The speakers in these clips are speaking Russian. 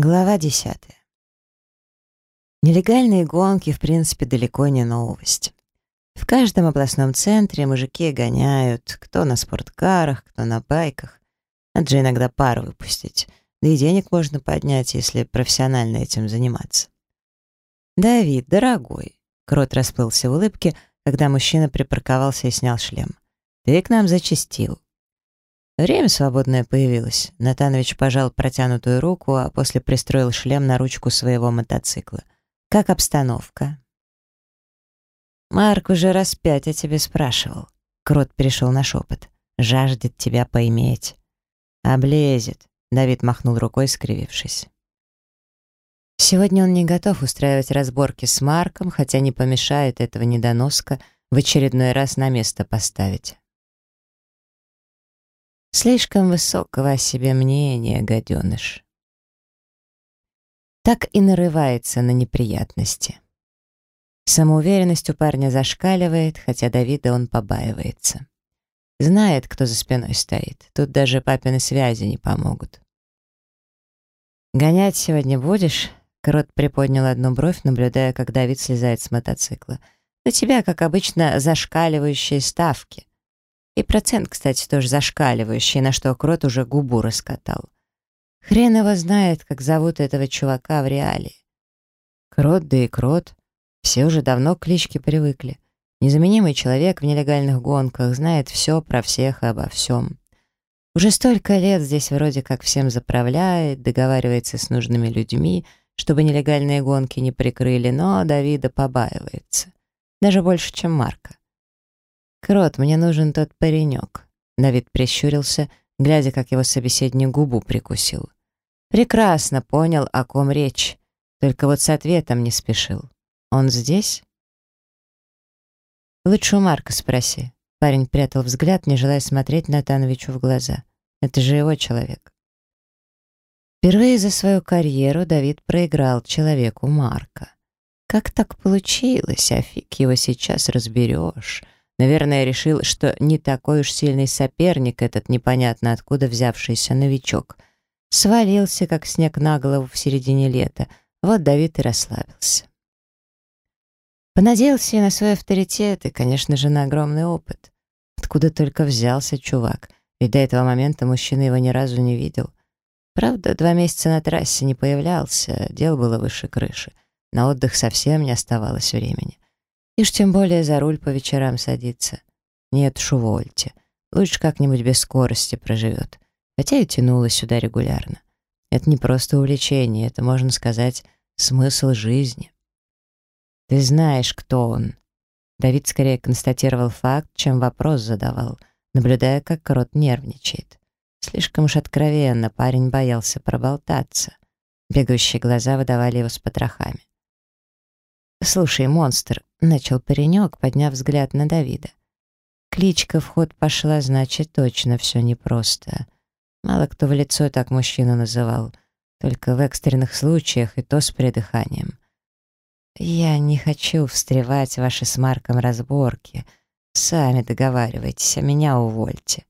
Глава десятая. Нелегальные гонки, в принципе, далеко не новость. В каждом областном центре мужики гоняют, кто на спорткарах, кто на байках. Надо же иногда пару выпустить. Да и денег можно поднять, если профессионально этим заниматься. «Давид, дорогой», — Крот расплылся в улыбке, когда мужчина припарковался и снял шлем. «Ты к нам зачастил. Время свободное появилось. Натанович пожал протянутую руку, а после пристроил шлем на ручку своего мотоцикла. «Как обстановка?» «Марк уже раз пять о тебе спрашивал». Крот перешел на шепот. «Жаждет тебя поиметь». «Облезет», — Давид махнул рукой, скривившись. Сегодня он не готов устраивать разборки с Марком, хотя не помешает этого недоноска в очередной раз на место поставить. Слишком высокого о себе мнения, гаденыш. Так и нарывается на неприятности. Самоуверенность у парня зашкаливает, хотя Давида он побаивается. Знает, кто за спиной стоит. Тут даже папины связи не помогут. «Гонять сегодня будешь?» Крот приподнял одну бровь, наблюдая, как Давид слезает с мотоцикла. «На тебя, как обычно, зашкаливающие ставки. И процент, кстати, тоже зашкаливающий, на что Крот уже губу раскатал. Хрен его знает, как зовут этого чувака в реале. Крот, да и Крот. Все уже давно к кличке привыкли. Незаменимый человек в нелегальных гонках знает все про всех и обо всем. Уже столько лет здесь вроде как всем заправляет, договаривается с нужными людьми, чтобы нелегальные гонки не прикрыли, но Давида побаивается. Даже больше, чем Марка. «Крот, мне нужен тот паренек». Давид прищурился, глядя, как его собеседник губу прикусил. «Прекрасно понял, о ком речь, только вот с ответом не спешил. Он здесь?» «Лучше у Марка спроси». Парень прятал взгляд, не желая смотреть Натановичу в глаза. «Это же его человек». Впервые за свою карьеру Давид проиграл человеку Марка. Как так получилось, а фиг его сейчас разберешь. Наверное, решил, что не такой уж сильный соперник этот непонятно откуда взявшийся новичок. Свалился, как снег на голову в середине лета. Вот Давид и расслабился. Понадеялся и на свой авторитет, и, конечно же, на огромный опыт. Откуда только взялся чувак, ведь до этого момента мужчина его ни разу не видел. Правда, два месяца на трассе не появлялся, дело было выше крыши. На отдых совсем не оставалось времени. И ж тем более за руль по вечерам садиться. Нет уж, увольте. Лучше как-нибудь без скорости проживет. Хотя и тянула сюда регулярно. Это не просто увлечение, это, можно сказать, смысл жизни. Ты знаешь, кто он. Давид скорее констатировал факт, чем вопрос задавал, наблюдая, как Крот нервничает. Слишком уж откровенно парень боялся проболтаться. Бегающие глаза выдавали его с потрохами. «Слушай, монстр», — начал паренек, подняв взгляд на Давида. Кличка в ход пошла, значит, точно все непросто. Мало кто в лицо так мужчину называл, только в экстренных случаях и то с придыханием. «Я не хочу встревать ваши с Марком разборки. Сами договаривайтесь, а меня увольте».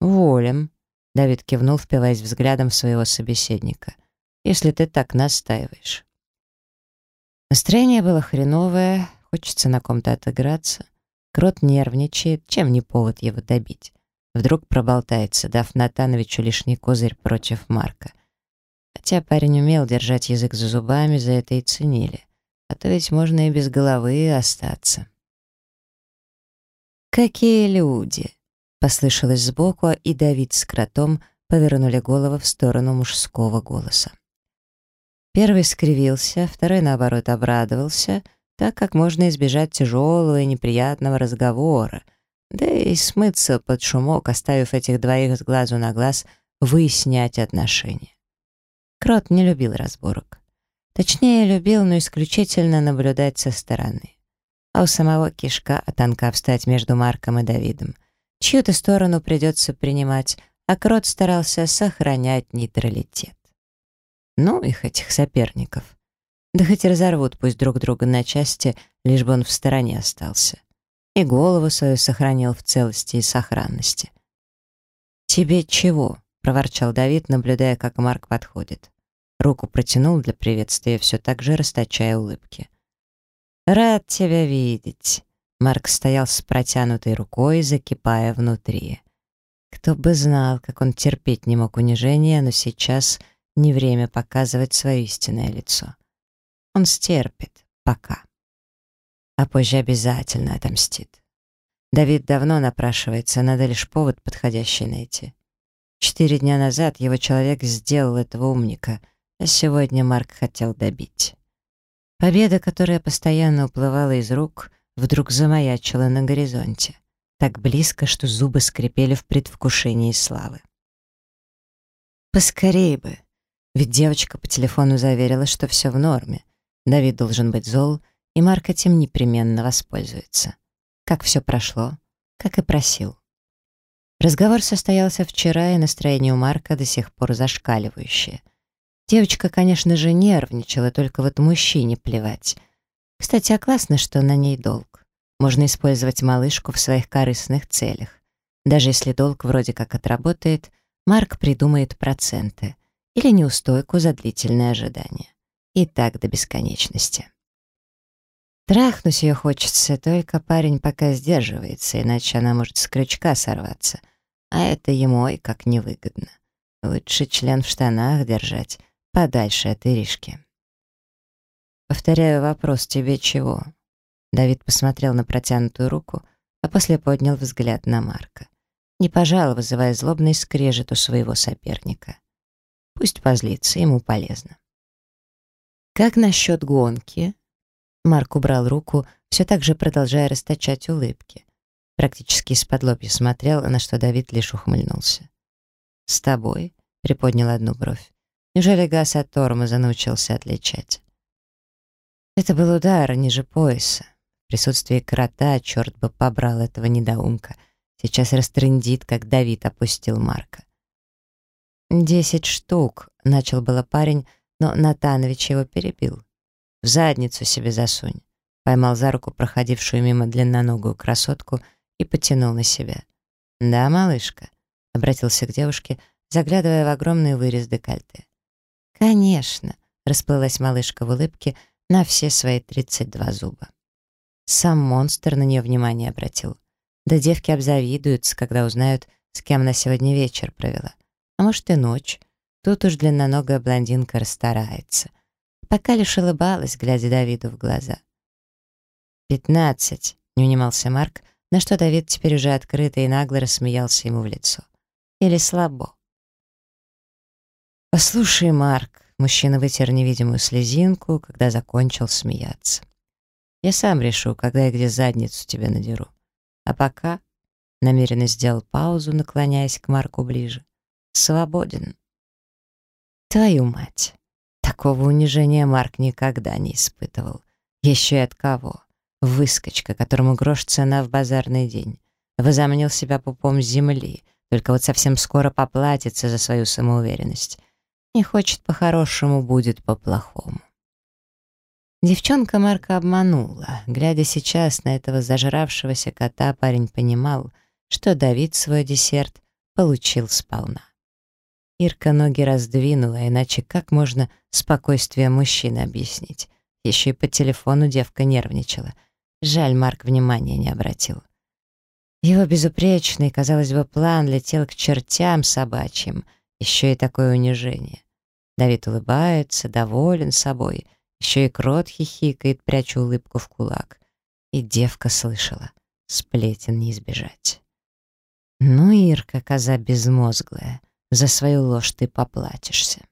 «Волим», — Давид кивнул, впиваясь взглядом своего собеседника, «если ты так настаиваешь». Настроение было хреновое, хочется на ком-то отыграться. Крот нервничает, чем не повод его добить. Вдруг проболтается, дав Натановичу лишний козырь против Марка. Хотя парень умел держать язык за зубами, за это и ценили. А то ведь можно и без головы остаться. «Какие люди!» — послышалось сбоку, и Давид с кротом повернули голову в сторону мужского голоса. Первый скривился, второй, наоборот, обрадовался, так как можно избежать тяжелого и неприятного разговора, да и смыться под шумок, оставив этих двоих с глазу на глаз, выяснять отношения. Крот не любил разборок. Точнее, любил, но исключительно наблюдать со стороны. А у самого кишка тонка встать между Марком и Давидом. Чью-то сторону придется принимать, а Крот старался сохранять нейтралитет. Ну, их этих соперников. Да хоть разорвут пусть друг друга на части, лишь бы он в стороне остался. И голову свою сохранил в целости и сохранности. «Тебе чего?» — проворчал Давид, наблюдая, как Марк подходит. Руку протянул для приветствия, все так же расточая улыбки. «Рад тебя видеть!» Марк стоял с протянутой рукой, закипая внутри. Кто бы знал, как он терпеть не мог унижения, но сейчас не время показывать свое истинное лицо. Он стерпит. Пока. А позже обязательно отомстит. Давид давно напрашивается, надо лишь повод подходящий найти. Четыре дня назад его человек сделал этого умника, а сегодня Марк хотел добить. Победа, которая постоянно уплывала из рук, вдруг замаячила на горизонте. Так близко, что зубы скрипели в предвкушении славы. Поскорей бы, ведь девочка по телефону заверила, что все в норме. Давид должен быть зол, и Марк этим непременно воспользуется. Как все прошло, как и просил. Разговор состоялся вчера, и настроение у Марка до сих пор зашкаливающее. Девочка, конечно же, нервничала, только вот мужчине плевать. Кстати, а классно, что на ней долг. Можно использовать малышку в своих корыстных целях. Даже если долг вроде как отработает, Марк придумает проценты или неустойку за длительное ожидание. И так до бесконечности. Трахнуть ее хочется, только парень пока сдерживается, иначе она может с крючка сорваться. А это ему ой как невыгодно. Лучше член в штанах держать, подальше от Иришки. Повторяю вопрос, тебе чего? Давид посмотрел на протянутую руку, а после поднял взгляд на Марка. Не пожал, вызывая злобный скрежет у своего соперника. Пусть позлится, ему полезно. «Как насчет гонки?» Марк убрал руку, все так же продолжая расточать улыбки. Практически из-под смотрел, на что Давид лишь ухмыльнулся. «С тобой?» — приподнял одну бровь. «Неужели газ от тормоза научился отличать?» Это был удар ниже пояса. В присутствии крота черт бы побрал этого недоумка. Сейчас растрындит, как Давид опустил Марка. «Десять штук», — начал было парень, но Натанович его перебил. В задницу себе засунь. Поймал за руку проходившую мимо длинноногую красотку и потянул на себя. «Да, малышка», — обратился к девушке, заглядывая в огромный вырез декольте. «Конечно», — расплылась малышка в улыбке на все свои тридцать два зуба. Сам монстр на нее внимание обратил. Да девки обзавидуются, когда узнают, с кем она сегодня вечер провела. А может и ночь. Тут уж длинноногая блондинка расстарается пока лишь улыбалась, глядя Давиду в глаза. «Пятнадцать», — не унимался Марк, на что Давид теперь уже открыто и нагло рассмеялся ему в лицо. «Или слабо». «Послушай, Марк», — мужчина вытер невидимую слезинку, когда закончил смеяться. «Я сам решу, когда и где задницу тебе надеру. А пока...» — намеренно сделал паузу, наклоняясь к Марку ближе. «Свободен». «Твою мать!» Такого унижения Марк никогда не испытывал. Еще и от кого? Выскочка, которому грош цена в базарный день. Возомнил себя пупом земли, только вот совсем скоро поплатится за свою самоуверенность. Не хочет по-хорошему, будет по-плохому. Девчонка Марка обманула. Глядя сейчас на этого зажравшегося кота, парень понимал, что Давид свой десерт получил сполна. Ирка ноги раздвинула, иначе как можно спокойствие мужчины объяснить? Еще и по телефону девка нервничала. Жаль, Марк внимания не обратил. Его безупречный, казалось бы, план летел к чертям собачьим. Еще и такое унижение. Давид улыбается, доволен собой. Еще и крот хихикает, пряча улыбку в кулак. И девка слышала. Сплетен не избежать. Ну, Ирка, коза безмозглая. За свою ложь ты поплатишься.